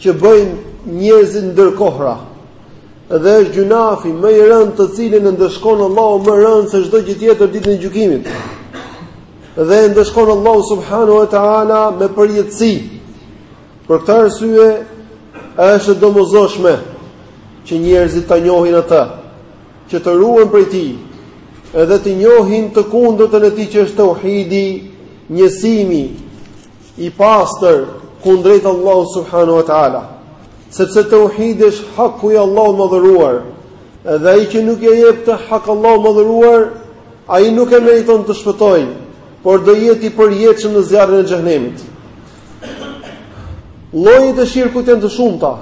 që bëjnë njerëzit ndër kohëra. Dhe është gjynahi më i rëndë të cilin e ndëshkon Allahu më rëndë se çdo gjë tjetër ditën e gjykimit. Dhe e ndëshkon Allahu subhanahu wa taala me përjetësi. Për këtë arsye është e domosdoshme që njerëzit ta njohin atë, që të ruhen prej tij, edhe të njohin të kundërtën e tij që është tauhidi, njësimi, i pastër kundrejt Allahut subhanahu wa taala, sepse tauhidi është haku i Allahut të madhëruar, dhe ai që nuk ia jep këtë hak Allahut të madhëruar, ai nuk e meriton të shpëtojë, por do jetë i përjetshëm në zjarrin e xhehenemit. Llojet e shirkut janë të shumta.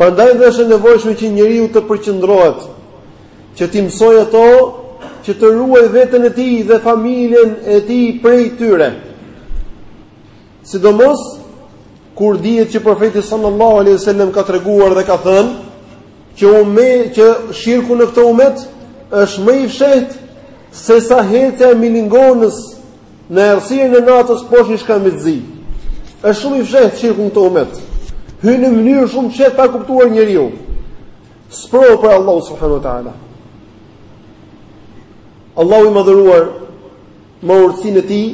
Prandaj dhe është e nevojshme që njeriu të përqendrohet që t'i mësojë ato që të ruajë veten e tij dhe familjen e tij prej tyre. Sidomos kur dihet që profeti sallallahu alaihi wasallam ka treguar dhe ka thënë që ume që shirku në këtë umet është më i fshehtë se sa ecja e milingonës në errësirën e natës poshtë një shkëmbi të zi. Është shumë i fshehtë shirku në këtë umet. Hyn në mënyrë shumë të fshehtë pa e kuptuar njeriu. Sprovë prej Allahu subhanahu wa taala. Allahu i madhëruar me urtësinë e tij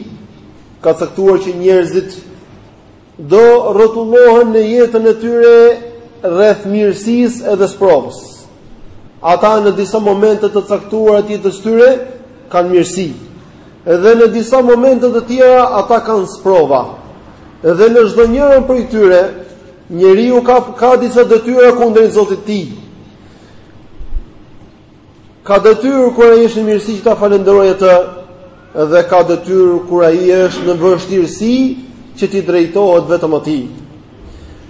ka caktuar që njerëzit do rrotullohen në jetën e tyre rreth mirësisë edhe sprovës. Ata në disa momente të caktuara të jetës së tyre kanë mirësi. Edhe në disa momente të tjera ata kanë sprova. Edhe në çdo njërën prej tyre Njeriu ka ka disa detyra kundrejt Zotit të tij. Ka detyrë kur ai është në mirësi që ta falënderojë atë dhe ka detyrë kur ai është në vështirësi që t'i drejtohet vetëm atij.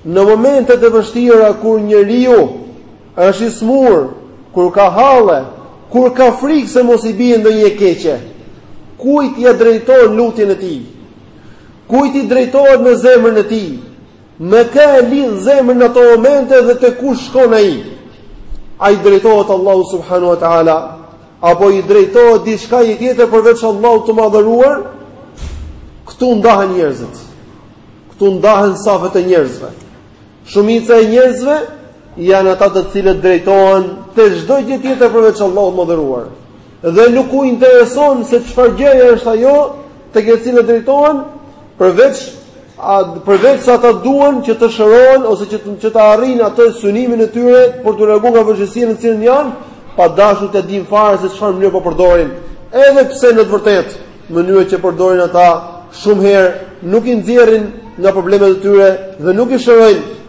Në momentet e vështira kur njeriu është i smur, kur ka halle, kur ka frikë se mos i bie ndonjë e keqe, kujt ia drejton lutjen e tij? Kujt i drejtohet me zemrën e tij? Me kë e lidh zemrën në ato momente dhe te kush shkon ai? A i drejtohet Allahu subhanahu wa ta'ala? Apo i drejtohet diçkaje tjetër përveç Allahut të madhëruar? Këtu ndahen njerëzit. Këtu ndahen safet e njerëzve. Shumica e njerëzve janë ata të cilët drejtohen te çdo gjë tjetër përveç Allahut të madhëruar. dhe nuk u intereson se çfarë gjëje është ajo tek e cila drejtohen, përveç a përveç se ata duan që të shërohen ose që të, që të arrijnë atë synimin e tyre për t'u larguar nga vështirësia në cilën janë, pa dashur të dinë fare se çfarë mënyrë po përdorin. Edhe pse në të vërtetë mënyra që përdorin ata shumë herë nuk i nxjerrin nga problemet e tyre dhe nuk i shërojnë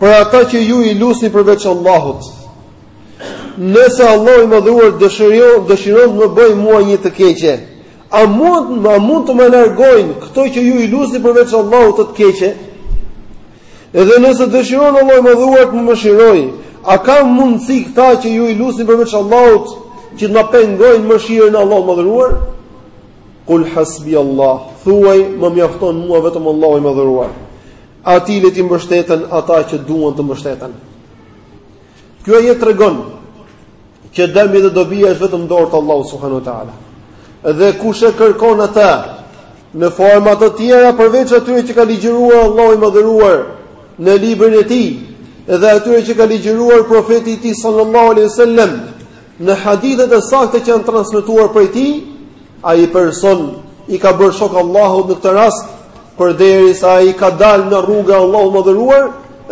Për ata që ju i lusni përveç Allahut. Nëse Allahu i Madhëruar dëshiron, dëshiron të më bëjë mua një të keqe, a mund a mund të ma largojnë këto që ju i lusni përveç Allahut atë të keqe? Edhe nëse dëshiron Allahu i Madhëruar të më mëshirojë, a ka mundësi këta që ju i lusni përveç Allahut që të ma pengojnë mëshirën e Allahut Madhëruar? Qul hasbi Allah, thuaj më mjafton mua vetëm Allahu i Madhëruar. Atij le t'i mbështeten ata që duan të mbështeten. Kjo ajet tregon që dëmi dhe dobia është vetëm dorë të Allahut subhanahu wa taala. Dhe kush e kërkon atë në forma të tjera përveç atyre që ka ligjëruar Allahu i madhëruar në librin e tij dhe atyre që ka ligjëruar profeti i tij sallallahu alaihi wasallam Në hadithet e sakta që janë transmetuar prej tij, ai person i ka bërë shok Allahut në këtë rast, përderisa ai ka dalë nga rruga e Allahut madhëruar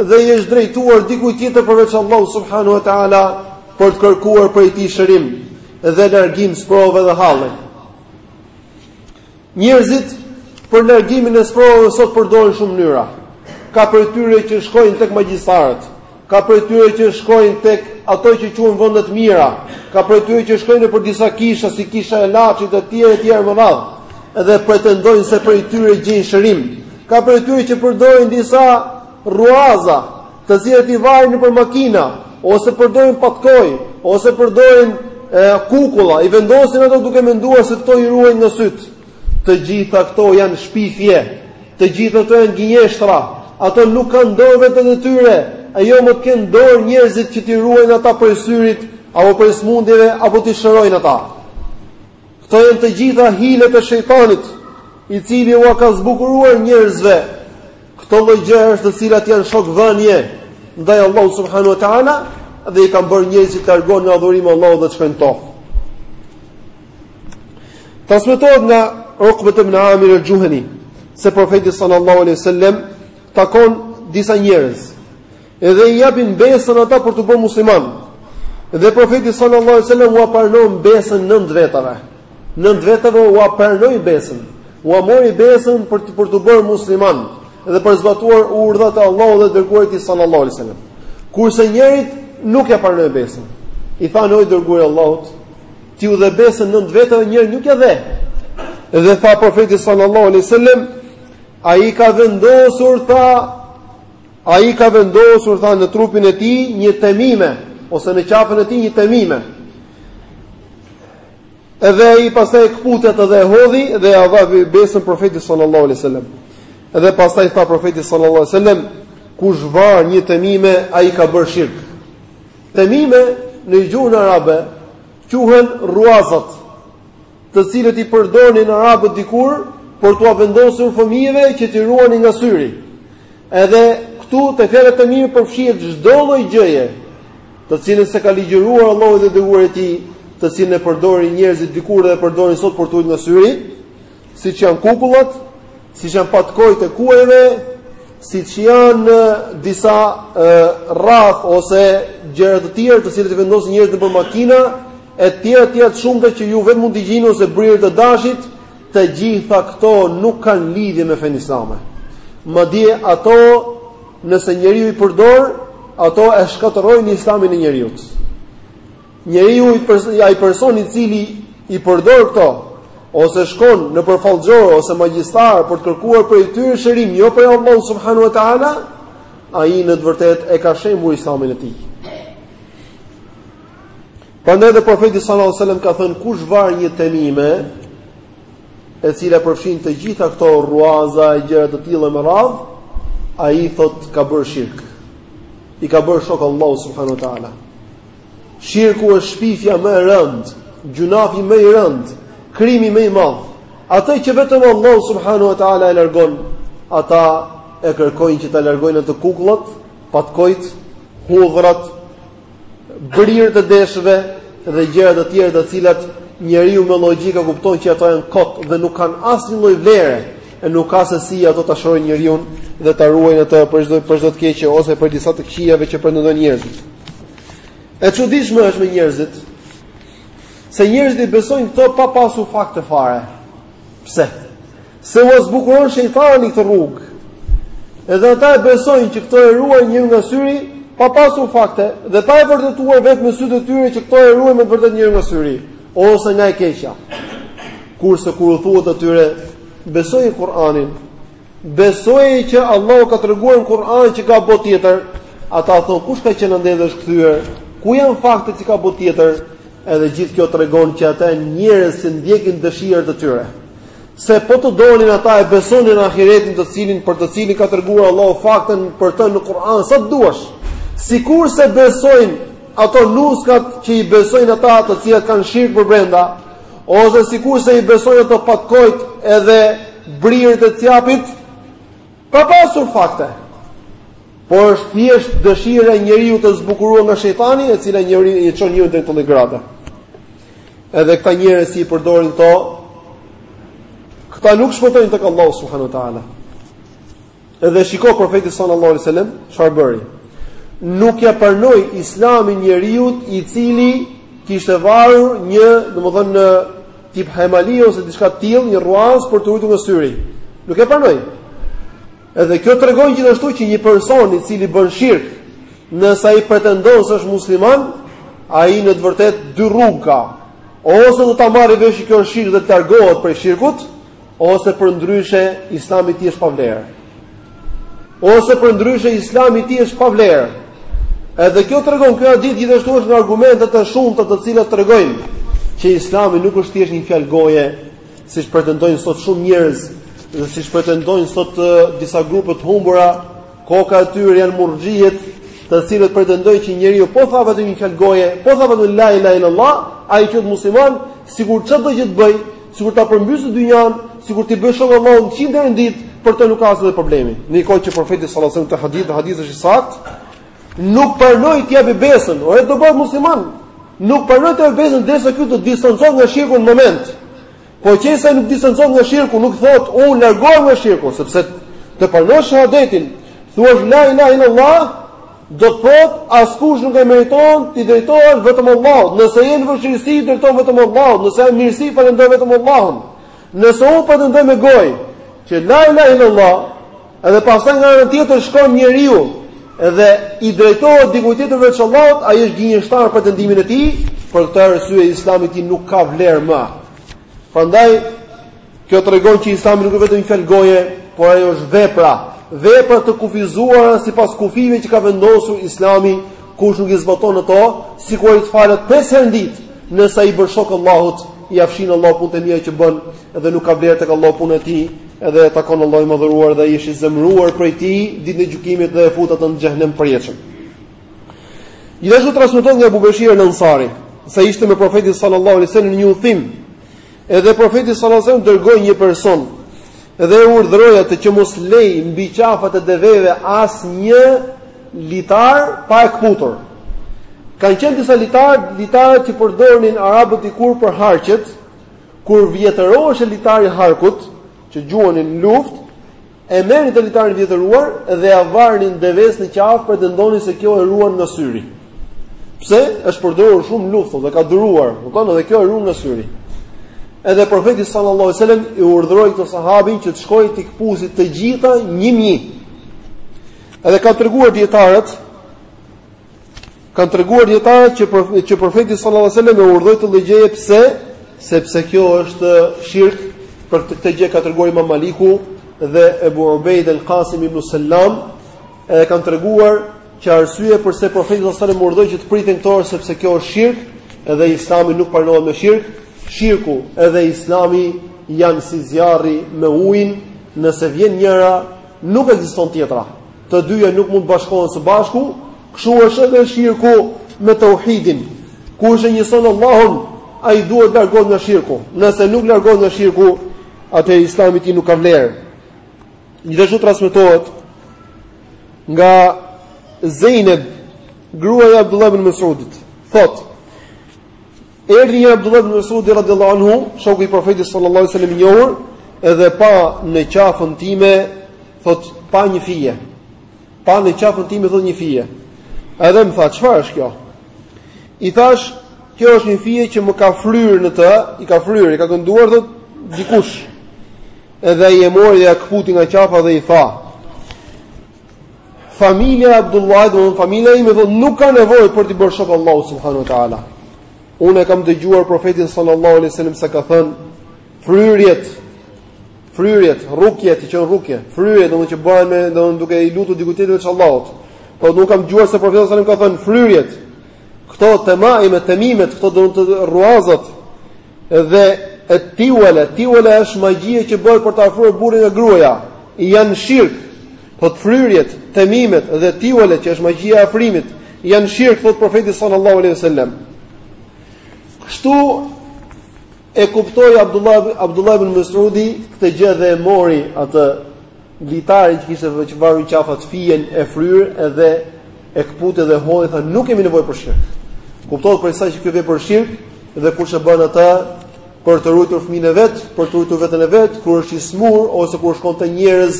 dhe i është drejtuar dikujt tjetër përveç Allahut subhanahu wa taala për të kërkuar prej tij shërim dhe largim sprovave dhe halle. Njerëzit për largimin e sprovave sot përdorin shumë mënyra. Ka prej tyre që shkojnë tek magjistarët, ka prej tyre që shkojnë tek ato që quhen vende të mira, ka prej tyre që shkojnë nëpër disa kisha si kisha e Laçit e tjerë e tjerë me radhë, dhe pretendojnë se prej tyre gjejnë shërim. Ka prej tyre që përdorin disa rruaza, të cilat i varin nëpër makina ose përdorin patkoj ose përdorin kukulla, i vendosin ato duke menduar se këto i ruajnë nga sytë. Të gjitha këto janë shpifje. Të gjitha këto janë gënjeshtra. Ato nuk kanë dorë veten e tyre, e jo më të kenë dorë njerëzit që t'i ruajnë ata prej syrit apo prej smundjeve apo t'i shërojnë ata. Këto janë të gjitha hilet e shejtanit, i cili ua ka zbukuruar njerëzve këto lloj gjërash, të cilat janë shokvënie ndaj Allahu subhanahu wa taala dhe i kanë bërë njerëzit të largohen nga adhurimi i Allahut dhe të shkojnë tokë. Transmetohet nga Uqba ibn Amir al-Juhani se profeti sallallahu alaihi wasallam takon disa njerëz Edhe i japin besën ata për t'u bërë musliman. Dhe profeti sallallahu alaihi wasallam ua pranon besën nëntë vetave. Nëntë vetave ua pranoi besën. Ua mori besën për të për t'u bërë musliman dhe për zbatuar urdhat e Allahut dhe dërguarit të tij sallallahu alaihi wasallam. Kurse njërit nuk ia pranoi besën. I thanë o i dërguari i Allahut, ti u dhe besën nëntë vetave dhe njërit nuk ia dhe. Dhe tha profeti sallallahu alaihi wasallam, ai ka vendosur tha Ai ka vendosur tha në trupin e tij një temime ose në qafën e tij një temime. Edhe ai pastaj e këputi edhe e hodhi dhe ia dha besën profeti sallallahu alaihi wasallam. Edhe pastaj tha profeti sallallahu alaihi wasallam, kush var një temime, ai ka bërë shirk. Temime në gjuhën arabe quhen rruazat. të cilat i përdornin arabët dikur për t'ua vendosur fëmijëve që t'i ruanin nga syri. Edhe këtu te fjala temime përfshihet çdo lloj gjëje, të cilën s'e ka ligjëruar Allahu dhe i dërguari i tij, të cilën e përdorin njerëzit dikur dhe e përdorin sot për t'u ruajtur nga syri, siç janë kukullat, siç janë patkojt e kuajve, siç janë disa rrathë ose gjëra të tjera të cilat i vendosin njerëzit nëpër makina, Etj etj të shumta që ju vetë mund t'i gjeni ose brirët e dashit, të gjitha këto nuk kanë lidhje me fenë islame. Madje ato nëse njeriu i përdor, ato e shkatërrojnë islamin e njeriut. Njeriu i pers ai person i cili i përdor këto ose shkon nëpër fallxhorë ose magjistarë për të kërkuar prej tyre shërim jo prej Allahut subhanahu wa taala, ai në të vërtetë e ka shembur islamin e tij. Prandaj dhe profeti sallallahu alajhi wasallam ka thënë kush var një temime, e cila përfshin të gjitha këto rruaza e gjëra të tilla me radhë, ai thotë ka bërë shirk. I ka bërë shok Allahut subhanahu wa taala. Shirku është shpifja më e rëndë, gjunafi më i rëndë, krimi më i madh. Atë që vetëm Allahu subhanahu wa taala e largon, ata e kërkojnë që ta largojnë atë kukullat, patkojt, hudhrat, brirët e deshve dhe gjëra të tjera të cilat njeriu me logjikë e kupton që ato janë kot dhe nuk kanë asnjë lloj vlere e nuk ka se si ato ta shërojnë njeriun dhe ta ruajnë atë prej çdo prej çdo të keqe ose prej disa të këqijave që pretendojnë njerëzit. E çuditshme është me njerëzit se njerëzit i besojnë këto pa pasur fakte fare. Pse? Se ua zbukuron shejtani këtë rrugë. Edhe ata e besojnë që këto e ruajnë njeriun nga syri, pa pasur fakte dhe pa e vërtetuar vetë me sytë e tyre që këto e ruajnë me të vërtetë njeriun nga syri ose nga e keqja. Kurse kur u thuhet atyre, besojeni Kur'anin, besojeni që Allahu ka treguar në Kur'an që ka botë tjetër, ata thonë kush ka qenë nën dhe dhe është kthyer, ku janë faktet që ka botë tjetër, edhe gjithë kjo tregon që ata janë njerëz që ndjekin dëshirat e tyre. Se po të donin ata e besonin ahiretin të cilin për të cilin ka treguar Allahu fakte për të në Kur'an sa të duash. Sikurse besojnë ato nuskat që i besojnë ata të cilat kanë shirk përbrenda, ose sikurse i besojnë ato patkojt edhe brirët e cjapit, pa pasur fakte. Por është thjesht dëshira e njeriut e zbukuruar nga shejtani, e cila njeriun e çon njeriun drejt të grave. Edhe këta njerëz që i përdorin këto, këta nuk shpëtojnë tek Allahu subhanahu wa taala. Edhe shiko profeti sallallahu alaihi wasallam çfarë bëri. Nuk ia pranoi Islamin njeriut i cili kishte varur një, domethënë një tip hajmali ose diçka të tillë, një rruaz për t'u ruajtur nga syri. Nuk ia pranoi. Edhe kjo tregon gjithashtu që një person i cili bën shirk, nëse ai pretendon se është musliman, ai në të vërtetë dy rrugë ka. Ose do ta marrë vesh që është shirk dhe të largohet prej shirkut, ose përndryshe Islami i tij është pa vlerë. Ose përndryshe Islami i tij është pa vlerë. Edhe kjo tregon ky hadith gjithashtu është nga argumentet e shumta të cilat tregojnë që Islami nuk është thjesht një fjalë goje, siç pretendojnë sot shumë njerëz dhe siç pretendojnë sot disa grupe të humbura, koka e tyre janë murxhiet, të cilët pretendojnë që njeriu po tha vetëm një fjalë goje, po tha vetëm la ilaha illallah, ai që është musliman, sikur çdo gjë të bëjë, sikur ta përmbysë dynjan, sikur t'i bëjë shok Allahut 100 herë në ditë, për ta nuk ka asnjë problem. Ndërkohë që profeti sallallahu alajhi wasallam te ky hadith, hadithi është i saktë, Nuk pranoi t'ia japë besën, ore do bëhet musliman. Nuk pranoi t'ia japë besën derisa ky të distancohet nga shirku në moment. Po qe se nuk distancohet nga shirku, nuk thotë unë largohem nga shirku, sepse të pranosh shahadetin, thuash la ilaha illallah, do të thotë askush nuk e meriton t'i drejtohesh vetëm Allahut. Nëse je në vështirësi, i drejtohesh vetëm Allahut, nëse je në mirësi, falënderon vetëm Allahun. Nëse unë pretendoj me gojë që la ilaha illallah, Edhe pastaj nga ana tjetër shkon njeriu dhe i drejtohet dikujt tjetër veç Allahut, ai është gënjeshtar në pretendimin e tij, për këtë arsye Islami i tij nuk ka vlerë më. Prandaj kjo tregon që Islami nuk është vetëm një fjalë goje, por ajo është vepra, vepra të kufizuara sipas kufijve që ka vendosur Islami, kush nuk i zbaton ato, sikur të falet pesë herë në ditë, nëse i bën shok Allahut, ia fshin Allahu punët e mira që bën. Edhe nuk ka vlerë tek Allahu puna e tij, edhe e takon Allahu i madhëruar dhe ai është i zemëruar prej tij ditën e gjykimit dhe e fut atë në xhenem përjetshëm. Gjithashtu transmetohet nga Abu Bashir al-Ansari se ishte me profetin sallallahu alaihi wasallam në një udhim. Edhe profeti sallallahu alaihi wasallam dërgoi një person dhe e urdhëroi atë që mos lej mbi qafat e deveve asnjë litar pa e kputur. Kanë qenë disa litarë, litarët që përdornin arabët dikur për harqet, Kur vjetërohej litari i harkut, që gjuanin në luftë, e merrnin atë litarin e vjetëruar dhe ja varnin devesë në qafë, pretendonin se kjo e ruan nga syri. Pse? Është përdorur shumë në luftë dhe ka duruar, kupton? Dhe kjo e ruan nga syri. Edhe profeti sallallahu alajhi wasallam i urdhëroi këtë sahabin që të shkojë t'i kpusi të gjitha një më një. Edhe ka treguar dietarët Kanë treguar dietarët që profeti sallallahu alajhi wasallam e urdhoi t'i heqë pse? Sepse kjo është shirk për këtë gjë ka treguar Imam Maliku dhe Ebu Ubejd al-Qasim ibn Sallam e kanë treguar që arsye përse profeti sallallahu alajhi wasallam urdhoi që të priten këto është sepse kjo është shirk dhe Islami nuk pranohet me shirk. Shirku edhe Islami janë si zjarri me ujin, nëse vjen njëra, nuk ekziston tjetra. të dyja nuk mund të bashkohen së bashku, kështu është edhe shirku me tauhidin. Kush e njëson Allahun, ai duhet largohet nga shirku. Nëse nuk largohet nga shirku, atëherë Islami i tij nuk ka vlerë. Gjithashtu transmetohet nga Zejneb, gruaja e Abdullah ibn Mas'udit, thotë: Erdhi një Abdullah ibn Mas'ud radhiyallahu anhu, shoku i Profetit sallallahu alaihi wasallam i njohur, edhe pa në qafën time, thot pa një fije. Pa në qafën time thot një fije. Edhe më tha, çfarë është kjo? I thash, kjo është një fije që më ka fryrë në të, i ka fryrë, i ka kënduar thot dikush. Edhe ai e mori dhe ja këputi nga qafa dhe i tha, Familja e Abdullahit, domethënë familja ime, do nuk ka nevojë për t'i bërë shok Allahut subhanahu wa taala. Unë e kam dëgjuar profetin sallallahu alaihi wasallam se ka thënë fryrjet fryrjet, rukjet, që janë rukje, fryrjet domethënë që bëhen me domethënë duke i lutur dikujt tjetër veç Allahut. Po unë kam dëgjuar se profeti sallallahu alaihi wasallam ka thënë fryrjet. Këto temaime, temimet, këto domethënë rruazat, Dhe e tiwala, tiwala është magjia që bëhet për të afruar burrin me gruan. Jan shirk, thot fryrjet, temimet dhe tiwala që është magjia e afrimit, janë shirk thot profeti sallallahu alaihi wasallam. Kështu e kuptoi Abdullah Abdullah ibn Mas'udi këtë gjë dhe e mori atë Litarin që kishte që varur në qafë fijen e fryrë edhe e kputi dhe e hodhi tha nuk kemi nevojë për shirk. Kuptohet prej kësaj që kjo vepër është shirk dhe kush e bën atë për të ruajtur fëmijën e vet, për të ruajtur veten e vet, kur është i smur ose kur shkon te njerëz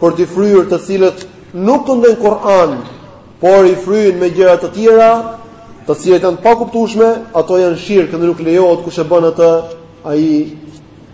për t'i fryrë të cilët nuk këndojnë Kur'an, por i fryjnë me gjëra të tjera, të cilat janë të pakuptueshme, ato janë shirk dhe nuk lejohet kush e bën atë, ai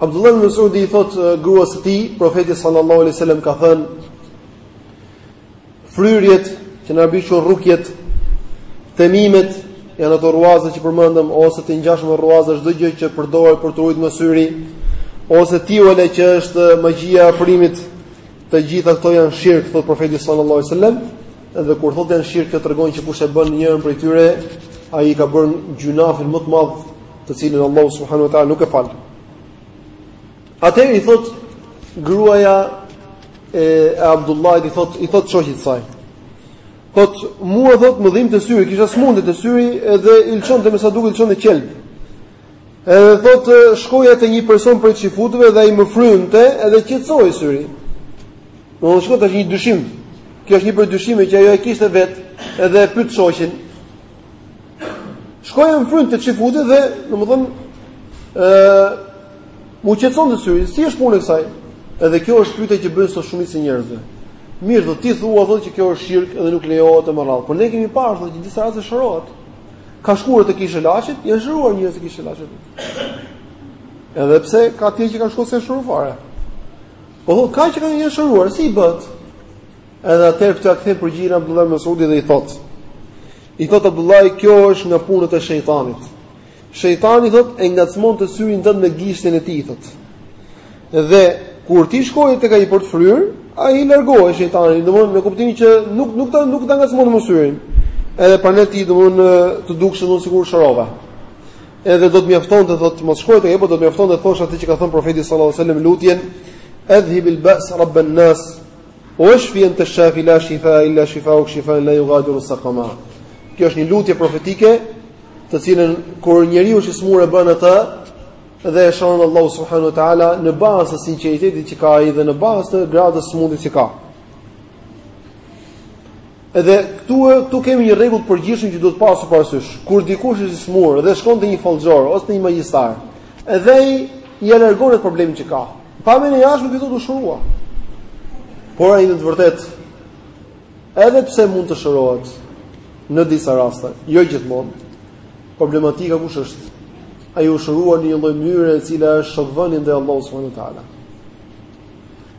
Abdullah ibn Mas'udi i thot gruas së tij, profeti sallallahu alaihi wasallam ka thënë: Fryrjet që në arabisht rukjet, temimet janë ato rruaza që përmendëm ose të ngjashme me rruaza çdo gjë që përdoret për të ruajtur nga syri ose tiuale që është magjia e afrimit, të gjitha këto janë shirk, thot profeti sallallahu alaihi wasallam, dhe kur thotë janë shirk, kjo tregon që kush e bën njërën prej tyre, ai ka bërë gjynafin më të madh të cilin Allahu subhanahu wa taala nuk e fal. Atëherë i thot gruaja e, e Abdullahit i thot i thot të shoqit të saj. Thot mua thot më dhimbte syri, kisha smundje te syri dhe i lçonte me sa duket i lçonte qelb. Edhe thot shkoja te një person prej çifutëve dhe ai më frynte edhe qetsohej syri. Dhe t'ishte kjo tash një dyshim. Kjo është një prej dyshimeve që ajo e kishte vet edhe e pyet të shoqin. Shkoja më frynte çifuti dhe, domethënë, ë mu qetsonte syri, si është puna e kësaj? Edhe kjo është pyetja që bëjnë sot shumica e njerëzve. Mirë, do ti thua thotë që kjo është shirk dhe nuk lejohet të merret. Por ne kemi parë thotë që disa raste shërohet. Ka shkuar te kisha e Laçit, janë shëruar njerëz te kisha e Laçit. Edhe pse ka ata që kanë shkuar s'janë shëruar fare. Po thotë ka që kanë janë shëruar, si i bëhet? Edhe atëherë këtë ia kthen përgjigjen Abdullah Mesudi dhe i thotë i thotë Abdullah kjo është nga punët e shejtanit. Shejtani thotë e ngacmonte syrin tënd me gishtin e tij thotë. Dhe kur ti shkoje tek ai për të fryrë, ai largohej shejtani, domthonë në kuptimin që nuk nuk ta nuk ta ngacmonte më syrin. Edhe prandaj ti domthonë të dukej domthonë sikur u shërove. Edhe do të mjaftonte thotë të mos shkoje tek ai, por do të mjaftonte të thosh atë që ka thënë profeti sallallahu alajhi wasallam lutjen Edhhib al-ba's rabb an-nas Ueshfi ente shafi la shifa illa shifauk shifaen la jugadiru sakama. Kjo është një lutje profetike, të cilën kur njeriu është i smur e bën atë, dhe e shëron Allahu subhanahu wa ta'ala në bazë të sinqeritetit që ka ai dhe në bazë të gradës së mundit që ka. Edhe këtu këtu kemi një rregull të përgjithshëm që duhet pasur parasysh. Kur dikush është i smur dhe shkon te një fallxhor ose te një magjistar, edhe ai ia largon problemin që ka. Pamja e jashtme thotë u shërua. Por ai në të vërtetë edhe pse mund të shërohet në disa raste, jo gjithmonë. Problematika kush është? Ai u shërua në një lloj mënyre e cila është shokvënie ndaj Allahut subhanuhu teala.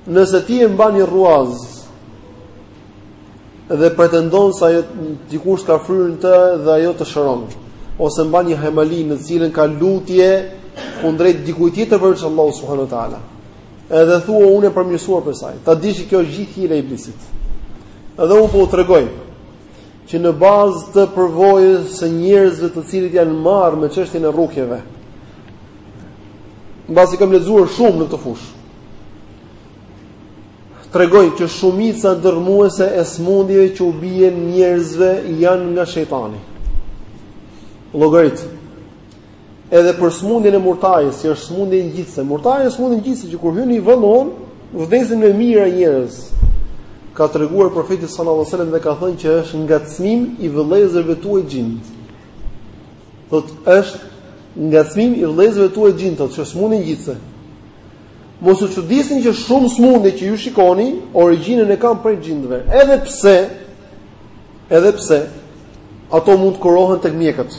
Nëse ti e mban një rruaz dhe pretendon se ajo dikush ka fryrë në të dhe ajo të shëron ose mban një hemali në të cilën ka lutje kundrejt dikujt tjetër përveç Allahut subhanuhu teala. Edhe thua unë jam përmirësuar prej saj. Ta dish që kjo është gjithë hile e iblisit. Edhe unë po u tregoj që në bazë të përvojës së njerëzve të cilët janë marrë me çështjen e rrukjeve. Mbasi kam lexuar shumë në këtë fushë. tregojnë që shumica dërrmuese e sëmundjeve që u bien njerëzve janë nga shejtani. Llogarit. Edhe për sëmundjen e murtajës, që është sëmundje ngjitëse. Murtaja është sëmundje ngjitëse që kur hyn i vënë on, vdesin me mijëra njerëz. Ka treguar profeti sallallahu alajhi wasallam dhe ka thënë që është ngacmim i vëllezërve tuaj xhin. Thotë është ngacmim i vëllezërve tuaj xhin, thotë që është sëmundje ngjitëse. Mos u çudisni që shumë smundje që ju shikoni, origjinën e kanë prej xhindëve. Edhe pse edhe pse ato mund të kurohen tek mjekët.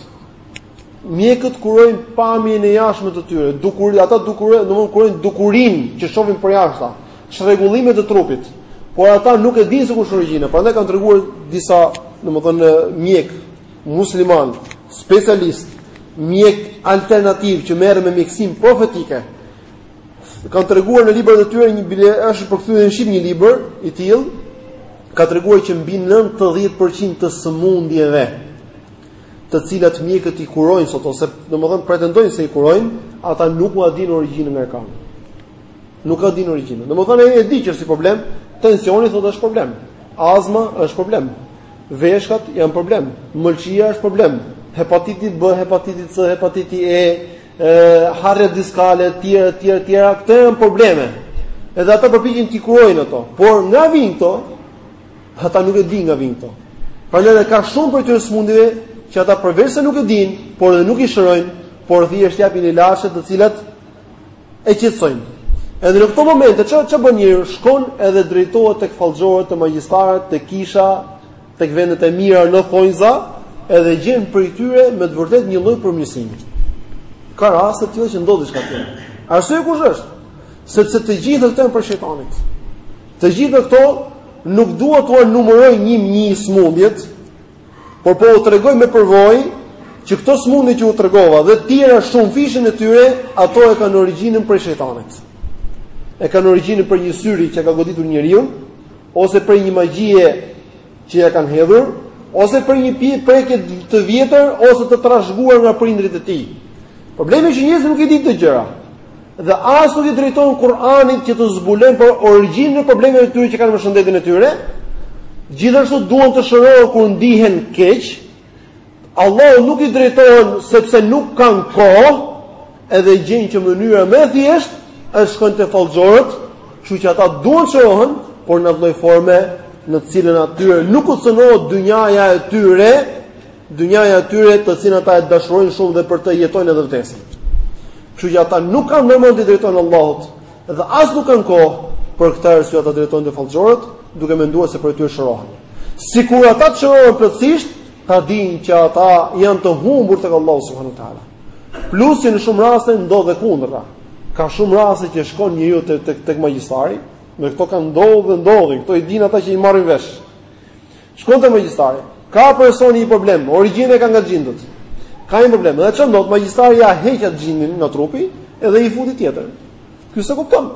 Mjekët kurojnë pamjen e jashtme të tyre, dukur ata dukurojnë, domthonë kurojnë dukurinë që shohin përjashta, çrregullimet e trupit. Por ata nuk e dinë se kush është origjina, prandaj kanë treguar disa, domthonë mjek musliman, specialist, mjek alternativ që merren me mjekësinë profetike, kanë treguar në librat e tyre një bile është përkthyer në shqip një libër i tillë ka treguar që mbi 90% të sëmundjeve të cilat mjekët i kurojnë sot ose domethënë pretendojnë se i kurojnë, ata nuk ua dinë origjinën nga e kanë. Nuk ua dinë origjinën. Domethënë ai e di që është si problem, tensioni thotë është problem. Azma është problem. Veshkat janë problem. Mëlçia është problem. Hepatiti B, hepatiti C, hepatiti E, hernia diskale e tjera e tjera e tjera, këto janë probleme. Edhe ata përpiqen t'i kurojnë ato, por nga vijnë këto? Ata nuk e dinë nga vijnë këto. Prandaj edhe ka shumë prej këtyre sëmundjeve që ata përveç se nuk e dinë, por edhe nuk i shërojnë, por thjesht japin ilaçe të cilat e qetësojnë. Edhe në këto momente çfarë çfarë bën njeriu? Shkon edhe drejtohet tek fallxhorët, te magjistarët, tek kisha, tek vendet e mira në thonjza edhe gjen prej tyre me të vërtetë një lloj përmirësimi. Ka raste të tilla që ndodh diçka të tillë. Arsyeja kush është? Sepse të gjitha këto janë prej shejtanit. Të gjitha këto nuk dua t'ua numëroj një nga një smundjet, por po u tregoj me përvojë që këto smundje që u tregova dhe të tjera shumë fishën e tyre, ato e kanë origjinën prej shejtanit. E kanë origjinën prej një syri që e ka goditur njeriun, ose prej një magjie që ja kanë hedhur, ose prej një prekje të vjetër ose të trashëguar nga prindërit e tij. Problemi është që njerëzit nuk i dinë këto gjëra. Dhe as nuk i drejtohen Kur'anit që të zbulojnë për origjinën e problemeve të tyre që kanë me shëndetin e tyre. Gjithashtu duan të shërohen kur ndihen keq, Allahut nuk i drejtohen sepse nuk kanë kohë, edhe gjejnë që mënyra më e thjeshtë është shkojnë te fallxhorët, kështu që ata duan shërohen, por në një lloj forme në të cilën atyre nuk u cënohet dynjaja e tyre, dynjaja e tyre të cilën ata e dashurojnë shumë dhe për të jetojnë edhe vdesin. Kështu që ata nuk kanë ndërmend t'i drejtohen Allahut, Dhe as nuk kanë kohë për këtë arsye ata drejtohen te fallxhorët, duke menduar se prej tyre shërohen. Sikur ata të shërohen plotësisht, ta dinë që ata janë të humbur tek Allahu subhanahu wa taala. Plus që në shumë raste ndodh e kundërta. Ka shumë raste që shkon njeriu tek tek tek magjistari, me këto kanë ndodhur dhe ndodhin, këto i dinë ata që i marrin vesh. Shkon te magjistari. Ka personi një problem, origjinën e ka nga xhindët. Ka një problem. Dhe ça bën magjistari ja heq atë xhindin nga trupi edhe i fut një tjetër. Ky s'e kupton.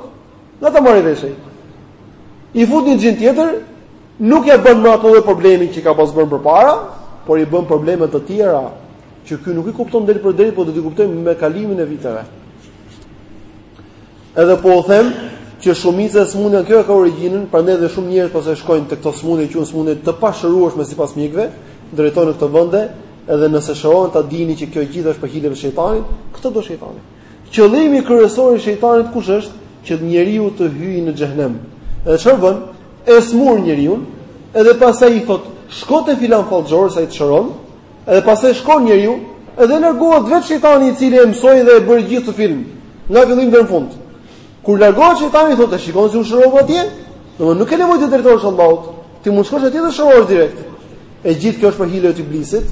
Nga ta marrë vesh ai. I fut një xhind tjetër, nuk ja bën më ato lloj problemi që ka pas bën përpara, por i bën probleme të tjera që ky nuk i kupton drejtpërdrejt, por do t'i kuptojë me kalimin e viteve. Edhe po u them që shumica e sëmundjeve kjo e ka origjinën, prandaj edhe shumë njerëz pastaj shkojnë tek këto sëmundje që janë sëmundje të pashërueshme sipas mjekëve, drejtohen në këto vende, edhe nëse shërohen ta dini që kjo gjithë është prej hileve të shejtanit, këtë do shejtani. Qëllimi kryesor i shejtanit kush është? Që njeriu të hyjë në xhehnem. Edhe çfarë bën? E smur njeriun, edhe pastaj i thot, shko te filan fallxhor se ai të shëron, Edhe pastaj shkon njeriu dhe largohet vetë shejtani i cili e mësoi dhe e bëri gjithë këtë film, nga fillimi deri në fund. Kur largohet shejtani thotë, "Shikon se u shërova atje?" Domthonë nuk ke nevojë të drejtohesh Allahut, ti mund të shkosh atje dhe shërohesh direkt. E gjithë kjo është prej hileve të iblisit,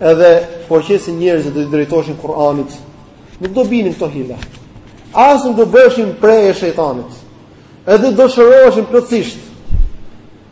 edhe po qe se njerëzit do t'i drejtoheshin Kur'anit, nuk do binin në këto hile. As nuk do bëheshin pre e shejtanit. Edhe do shëroheshin plotësisht.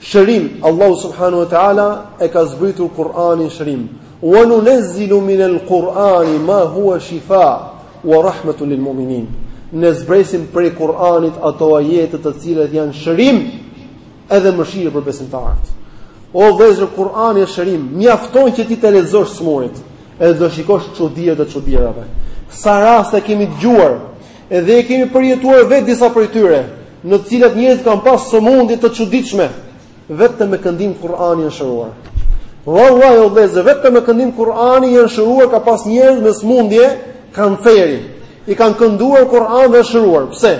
Shërim, Allahu subhanahu wa taala e ka zbritur Kur'anin shërim. Wa nunazzilu min al-Qur'ani ma huwa shifa wa rahmatun lil mu'minin. Ne zbresim prej Kur'anit ato ajete të cilat janë shërim edhe mëshirë për besimtarët. O vëllezër Kur'ani është shërim, mjafton që ti t'i lexosh të smurit, edhe do shikosh çudira të çudirave. Sa raste kemi dëgjuar Edhe e kemi përjetuar vetë disa prej tyre, në të cilat njerëzit kanë pasur sëmundje të çuditshme vetëm me këndim Kur'ani janë shëruar. Wallahi o vëllezër, vetëm me këndim Kur'ani janë shëruar ka pas njerëz me sëmundje kanceri. I kanë kënduar Kur'an dhe janë shëruar. Pse?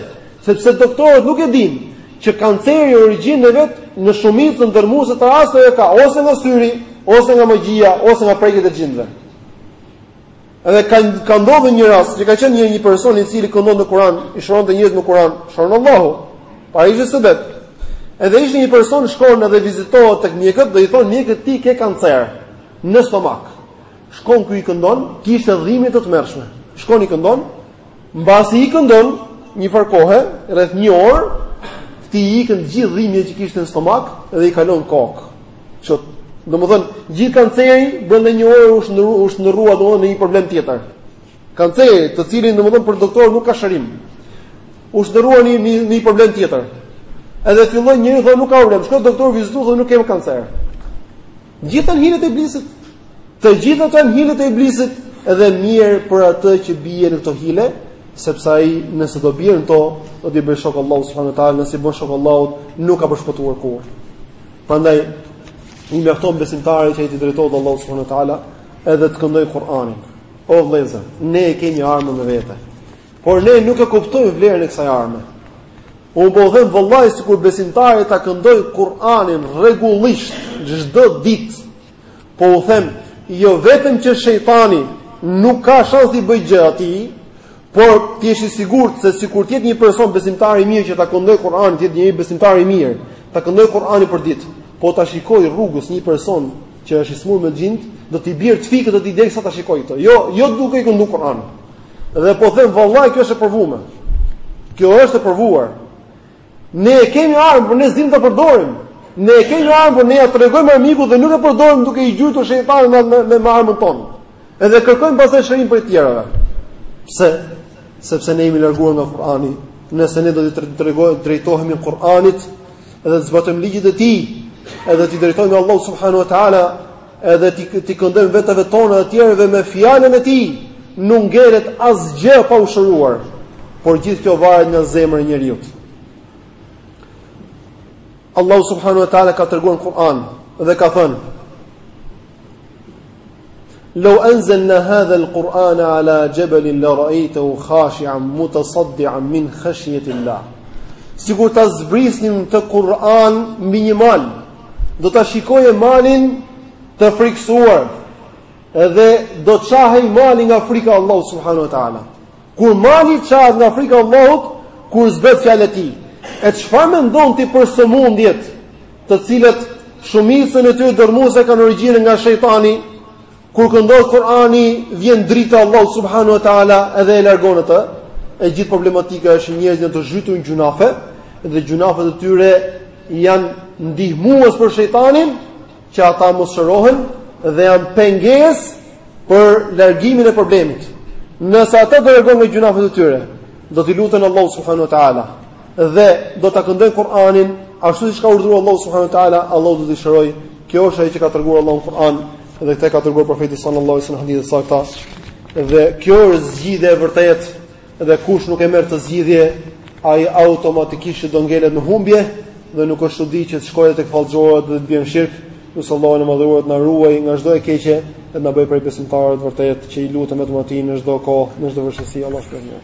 Sepse doktorët nuk e dinë që kanceri origjinën e vet në shumicën dërrmuese të rasteve ka ose nga syri, ose nga magjia, ose nga prekjet e xhindve. Edhe ka ka ndodhur një rast, që ka qenë një një person i cili këndonte Kur'an, i shëronte njerëzit me Kur'an, shëron Allahu. Por ai ishte sebep. Edhe ishte një person shkon edhe vizitohet tek mjekët dhe i thon mjekët ti ke kancer në stomak. Shkon ky i këndon, kishte dhimbje të tmerrshme. Shkon i këndon, Mbasi i këndon një farë kohe, rreth një orë, atij i ikën të gjithë dhimbjet që kishte në stomak dhe i kalon në kokë. Që domethën gjithë kanceri brenda një ore u shndërrua u shndërrua domethën në një problem tjetër. Kanceri, të cilin domethën për doktor nuk ka shërim. U shndërrua në një, një problem tjetër. Edhe filloi njeriu thotë nuk ka problem. Shko te doktori vizitohu thotë nuk ke më kancer. Të gjitha janë hilet e iblisit. Të gjitha janë hilet e iblisit edhe mjerë për atë që bie në këto hile, sepse ai nëse do bie në to, do t'i bëjë shok Allahut subhanahu wa taala, nëse i bën shok Allahut, nuk ka për të shpëtuar kurrë. Prandaj i mjafton besimtarit që ai t'i drejtohet Allahut subhanahu wa taala edhe të këndojë Kur'anin. O vëllezër, ne e kemi armën me vete. Por ne nuk e kuptojmë vlerën e kësaj arme. Unë po u them vallahi sikur besimtari ta këndoj Kur'anin rregullisht çdo ditë. Po u them, jo vetëm që shejtani nuk ka shans t'i bëj gjë atij, por të jesh i sigurt se sikur të jetë një person besimtar i mirë që ta këndoj Kur'anin, të jetë një besimtar i mirë, ta këndoj Kur'anin për ditë, po ta shikoj rrugës një person që është i smur me xhind, do t'i bjerë të fikët dhe t'i dalë sa ta shikoj këtë. Jo, jo duke i këndu Kur'anin. Dhe po them vallahi kjo është e provuar. Kjo është e provuar. Ne e kemi armë, por ne s'dim ta përdorim. Ne e kemi armë, por ne ja tregojmë armikut dhe nuk e përdorim duke i gjuajtur shejtanin me me, me, me armën tonë. Edhe kërkojmë pastaj shërim prej të tjerëve. Pse? Sepse ne jemi larguar nga Kur'ani. Nëse ne do të tregojmë drejtohemi Kur'anit dhe të zbatojmë ligjet e tij, edhe t'i drejtohemi Allahut subhanahu wa taala, Edhe t'i këndojmë vetëve tona, të tjerëve me fjalën e tij, nuk ngelet asgjë pa u shëruar. Por gjithë kjo varet nga zemra e njeriut. Allahu subhanahu wa taala ka treguar në Kur'an dhe ka thënë: "Law anzalna hadha al-Qur'ana ala jabalin la ra'aytahu khashi'an mutasaddian min khashyati Allah." Sikur ta zbrisnim këtë Kur'an mbi një mal, Do ta shikoje malin të frikësuar dhe do të çahej mali nga frika e Allahut subhanahu wa taala. Kur mali çahet nga frika e Allahut, kur zbret fjala e tij. E çfarë mendon ti për sëmundjet, të cilat shumica e tyre dërmuese kanë origjinën nga shejtani? Kur këndohet Kur'ani, vjen drita e Allahut subhanahu wa taala edhe e largon atë. E gjithë problematika është njerëzit janë të zhytur në gjunafe dhe gjunafet e tyre janë ndihmues për shejtanin që ata mos shërohen dhe janë pengesë për largimin e problemit. Nëse ata do largohen nga gjunafet e tyre, do t'i luten Allahut subhanahu wa taala. dhe do ta këndojnë Kur'anin ashtu siç ka urdhëruar Allahu subhanahu wa taala, Allahu do t'i shërojë. Kjo është ajo që ka treguar Allahu në Kur'an dhe këtë ka treguar profeti sallallahu alaihi wasallam në hadithe të sakta. Dhe kjo është zgjidhja e vërtetë dhe kush nuk e merr këtë zgjidhje, ai automatikisht do ngelet në humbje dhe nuk është çudi që të shkojë tek fallxhorët dhe të bjerë në shirk. E lus Allahun subhanahu wa taala të na ruajë nga çdo e keqe dhe na bëjë prej besimtarëve të vërtetë që i luten vetëm atij në çdo kohë, në çdo vështirësi, Allahu subhanahu